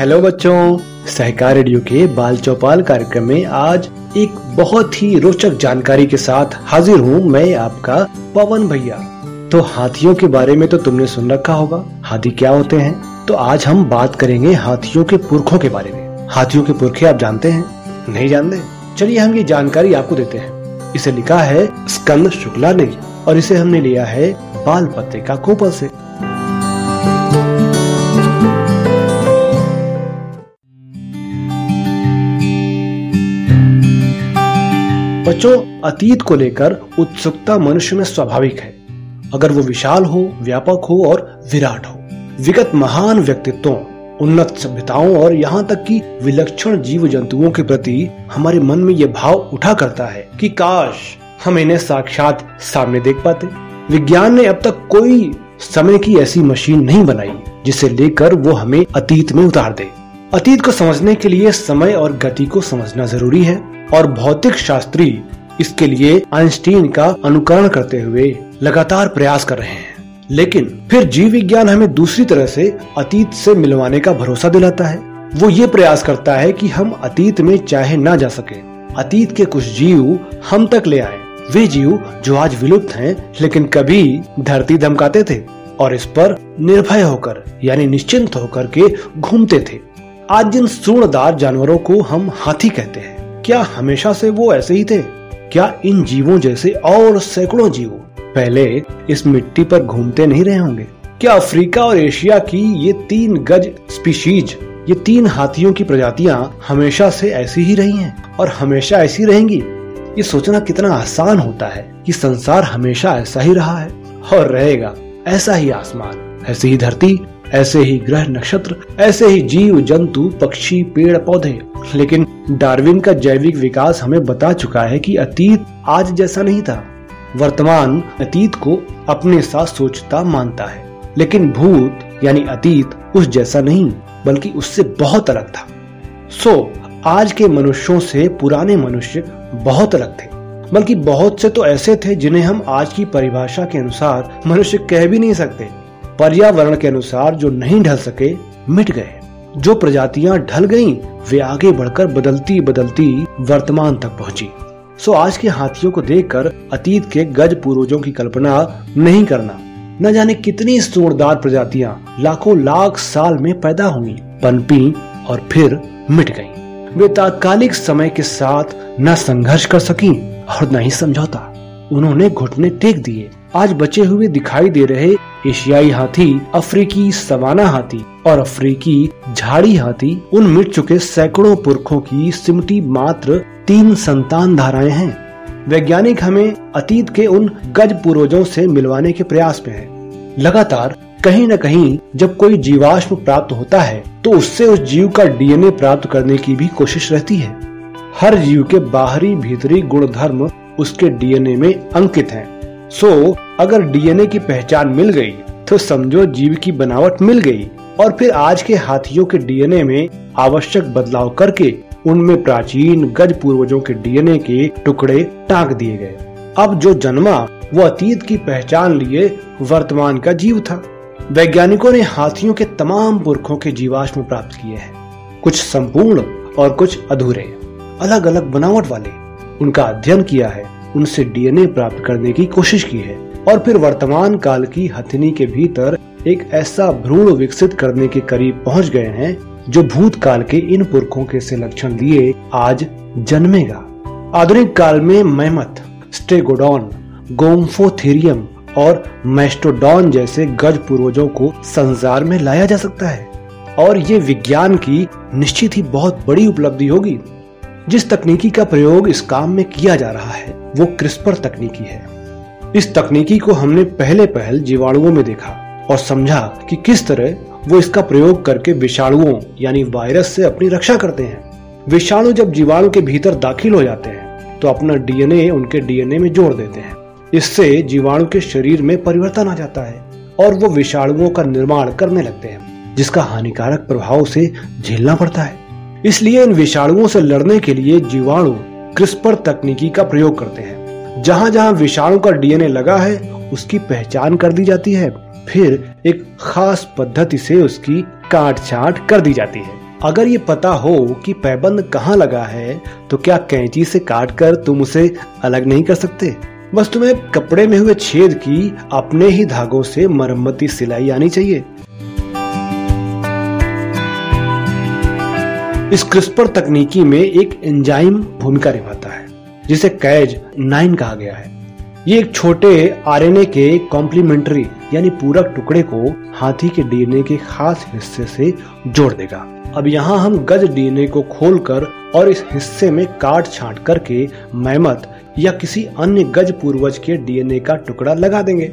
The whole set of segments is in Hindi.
हेलो बच्चों, सहकार रेडियो के बाल चौपाल कार्यक्रम में आज एक बहुत ही रोचक जानकारी के साथ हाजिर हूँ मैं आपका पवन भैया। तो हाथियों के बारे में तो तुमने सुन रखा होगा, हाथी क्या होते हैं? तो आज हम बात करेंगे हाथियों के पुरखों के बारे में। हाथियों के पुरखे आप जानते हैं? नहीं जानते? चलिए हम ये जानकारी आपको देते हैं। इसे लिखा है स्कंद शुक्ला ने और इसे हमने लिया है बाल पत्रिका कोपल से। बच्चों, अतीत को लेकर उत्सुकता मनुष्य में स्वाभाविक है। अगर वो विशाल हो, व्यापक हो और विराट हो, विगत महान व्यक्तित्वों, उन्नत सभ्यताओं और यहाँ तक कि विलक्षण जीव जंतुओं के प्रति हमारे मन में ये भाव उठा करता है कि काश हम इन्हें साक्षात सामने देख पाते। विज्ञान ने अब तक कोई समय की ऐसी मशीन नहीं बनाई जिसे लेकर वो हमें अतीत में उतार दे। अतीत को समझने के लिए समय और गति को समझना ज़रूरी है और भौतिक शास्त्री इसके लिए आइंस्टीन का अनुकरण करते हुए लगातार प्रयास कर रहे हैं। लेकिन फिर जीव विज्ञान हमें दूसरी तरह से अतीत से मिलवाने का भरोसा दिलाता है। वो ये प्रयास करता है कि हम अतीत में चाहे ना जा सके। अतीत के कुछ जीव हम तक ले आए। वे जीव जो आज विलुप्त हैं, लेकिन कभी धरती धमकाते थे और इस पर निर्भय होकर, यानी निश्चिंत होकर के घूमते थे। आज जिन सूर्णदार जानवरों को हम हाथी कहते हैं, क्या हमेशा से वो ऐसे ही थे? क्या इन जीवों जैसे और सैकड़ों जीव पहले इस मिट्टी पर घूमते नहीं रहे होंगे? क्या अफ्रीका और एशिया की ये तीन गज स्पीशीज, ये तीन हाथियों की प्रजातियाँ हमेशा से ऐसी ही रही हैं और हमेशा ऐसी रहेंगी? ये सोचना कितना आसान होता है कि संसार हमेशा ऐसा ही रहा है और रहेगा ऐसा ही आसमान। ऐसी ही धरती, ऐसे ही ग्रह नक्षत्र, ऐसे ही जीव, जंतु, पक्षी, पेड़, पौधे। लेकिन डार्विन का जैविक विकास हमें बता चुका है कि अतीत आज जैसा नहीं था। वर्तमान अतीत को अपने साथ सोचता मानता है। लेकिन भूत, यानी अतीत, उस जैसा नहीं, बल्कि उससे बहुत अलग था। सो, आज के मनुष्यों से पुराने मनुष्य बहुत अलग थे। बल्कि बहुत से तो ऐसे थे जिन्हें हम आज की परिभाषा के अनुसार मनुष्य कह भी नहीं सकते। पर्यावरण के अनुसार जो नहीं ढल सके मिट गए। जो प्रजातियाँ ढल गईं, वे आगे बढ़कर बदलती बदलती वर्तमान तक पहुँची। सो आज के हाथियों को देखकर अतीत के गज पूर्वजों की कल्पना नहीं करना। न जाने कितनी जोरदार प्रजातियाँ लाखों लाख साल में पैदा हुई पनपी और फिर मिट गईं। वे तात्कालिक समय के साथ न संघर्ष कर सकी और न ही समझौता। उन्होंने घुटने टेक दिए। आज बचे हुए दिखाई दे रहे एशियाई हाथी, अफ्रीकी सवाना हाथी और अफ्रीकी झाड़ी हाथी, उन मिट चुके सैकड़ों पुरखों की सिमटी मात्र तीन संतान धाराएँ हैं वैज्ञानिक हमें अतीत के उन गज पूर्वजों से मिलवाने के प्रयास में हैं। लगातार, कहीं न कहीं, जब कोई जीवाश्म प्राप्त होता है तो उससे उस जीव का डीएनए प्राप्त करने की भी कोशिश रहती है हर जीव के बाहरी भीतरी गुण धर्म उसके डीएनए में अंकित हैं। सो, अगर डीएनए की पहचान मिल गई तो समझो जीव की बनावट मिल गई, और फिर आज के हाथियों के डीएनए में आवश्यक बदलाव करके उनमें प्राचीन गज पूर्वजों के डीएनए के टुकड़े टांक दिए गए। अब जो जन्मा, वो अतीत की पहचान लिए वर्तमान का जीव था। वैज्ञानिकों ने हाथियों के तमाम पुरखों के जीवाश्म प्राप्त किए हैं। कुछ संपूर्ण और कुछ अधूरे अलग अलग बनावट वाले, उनका अध्ययन किया है। उनसे डीएनए प्राप्त करने की कोशिश की है और फिर वर्तमान काल की हथिनी के भीतर एक ऐसा भ्रूण विकसित करने के करीब पहुँच गए हैं, जो भूतकाल के इन पुरखों के से लक्षण लिए आज जन्मेगा। आधुनिक काल में मेहमत स्टेगोडॉन, गोम्फोथेरियम और मेस्टोडॉन जैसे गज पूर्वजों को संसार में लाया जा सकता है। और ये विज्ञान की निश्चित ही बहुत बड़ी उपलब्धि होगी। जिस तकनीकी का प्रयोग इस काम में किया जा रहा है, वो क्रिस्पर तकनीकी है। इस तकनीकी को हमने पहले पहल जीवाणुओं में देखा और समझा कि किस तरह वो इसका प्रयोग करके विषाणुओं, यानी वायरस से अपनी रक्षा करते हैं। विषाणु जब जीवाणु के भीतर दाखिल हो जाते हैं तो अपना डीएनए उनके डीएनए में जोड़ देते हैं। इससे जीवाणु के शरीर में परिवर्तन आ जाता है और वो विषाणुओं का निर्माण करने लगते हैं, जिसका हानिकारक प्रभाव से झेलना पड़ता है। इसलिए इन विषाणुओं से लड़ने के लिए जीवाणु क्रिस्पर तकनीकी का प्रयोग करते हैं। जहाँ जहाँ विषाणु का डीएनए लगा है, उसकी पहचान कर दी जाती है। फिर एक खास पद्धति से उसकी काट छाट कर दी जाती है। अगर ये पता हो कि पैबंद कहाँ लगा है तो क्या कैंची से काट कर तुम उसे अलग नहीं कर सकते? बस तुम्हें कपड़े में हुए छेद की अपने ही धागों से मरम्मती सिलाई आनी चाहिए। इस क्रिस्पर तकनीकी में एक एंजाइम भूमिका निभाता है, जिसे कैज नाइन कहा गया है। ये एक छोटे आरएनए के कॉम्प्लीमेंट्री यानी पूरक टुकड़े को हाथी के डीएनए के खास हिस्से से जोड़ देगा। अब यहाँ हम गज डीएनए को खोलकर और इस हिस्से में काट छाट करके मैमत या किसी अन्य गज पूर्वज के डीएनए का टुकड़ा लगा देंगे।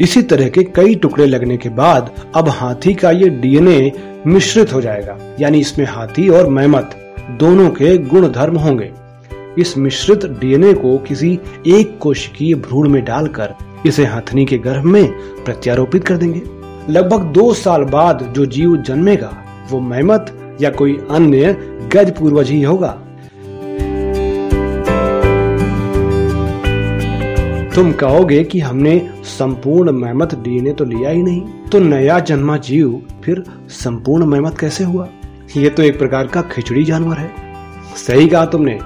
इसी तरह के कई टुकड़े लगने के बाद, अब हाथी का ये डीएनए मिश्रित हो जाएगा, यानी इसमें हाथी और मैमत दोनों के गुण धर्म होंगे। इस मिश्रित डीएनए को किसी एक कोशिकीय भ्रूण में डालकर इसे हथनी के गर्भ में प्रत्यारोपित कर देंगे। लगभग दो साल बाद जो जीव जन्मेगा, वो मैमत या कोई अन्य गज पूर्वज ही होगा। तुम कहोगे कि हमने संपूर्ण मेहमत डीएनए तो लिया ही नहीं तो नया जन्मा जीव फिर संपूर्ण मेहमत कैसे हुआ? ये तो एक प्रकार का खिचड़ी जानवर है। सही कहा तुमने,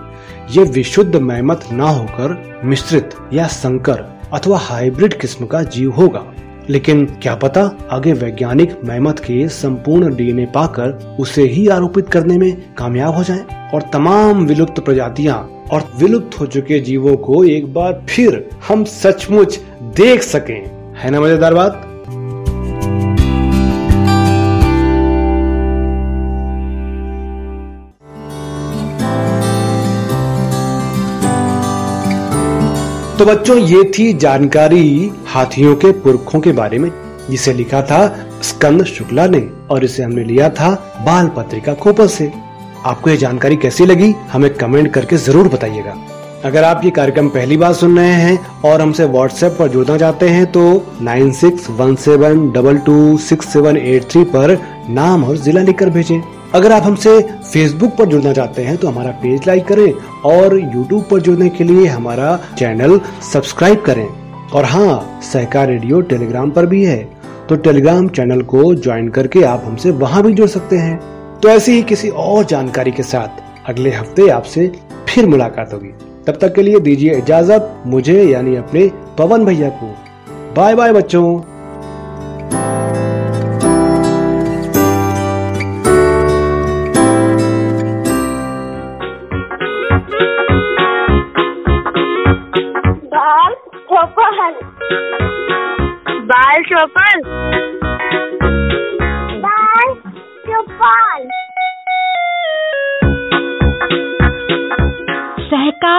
ये विशुद्ध मेहमत ना होकर मिश्रित या संकर अथवा हाइब्रिड किस्म का जीव होगा। लेकिन क्या पता आगे वैज्ञानिक मेहमत के संपूर्ण डीएनए पाकर उसे ही आरोपित करने में कामयाब हो जाएँ और तमाम विलुप्त प्रजातियाँ और विलुप्त हो चुके जीवों को एक बार फिर हम सचमुच देख सकें। है ना मज़ेदार बात? तो बच्चों, ये थी जानकारी हाथियों के पुरखों के बारे में, जिसे लिखा था स्कंद शुक्ला ने, और इसे हमने लिया था बाल पत्रिका खोपल से। आपको ये जानकारी कैसी लगी, हमें कमेंट करके ज़रूर बताइएगा। अगर आप ये कार्यक्रम पहली बार सुन रहे हैं, और हमसे व्हाट्सएप पर जुड़ना चाहते हैं तो nine six one seven double two six seven eight three पर नाम और जिला लिखकर भेजें। अगर आप हमसे फेसबुक पर जुड़ना चाहते हैं तो हमारा पेज लाइक करें और यूट्यूब पर जुड़ने के लिए हमारा चैनल सब्सक्राइब करें। और हाँ सहकार रेडियो टेलीग्राम पर भी है। तो टेलीग्राम चैनल को ज्वाइन करके आप हमसे वहाँ भी जुड़ सकते हैं। तो ऐसी ही किसी और जानकारी के साथ अगले हफ़्ते आपसे फिर मुलाकात होगी। तब तक के लिए दीजिए इजाज़त, मुझे यानी अपने पवन भैया को। बाय बाय बच्चों।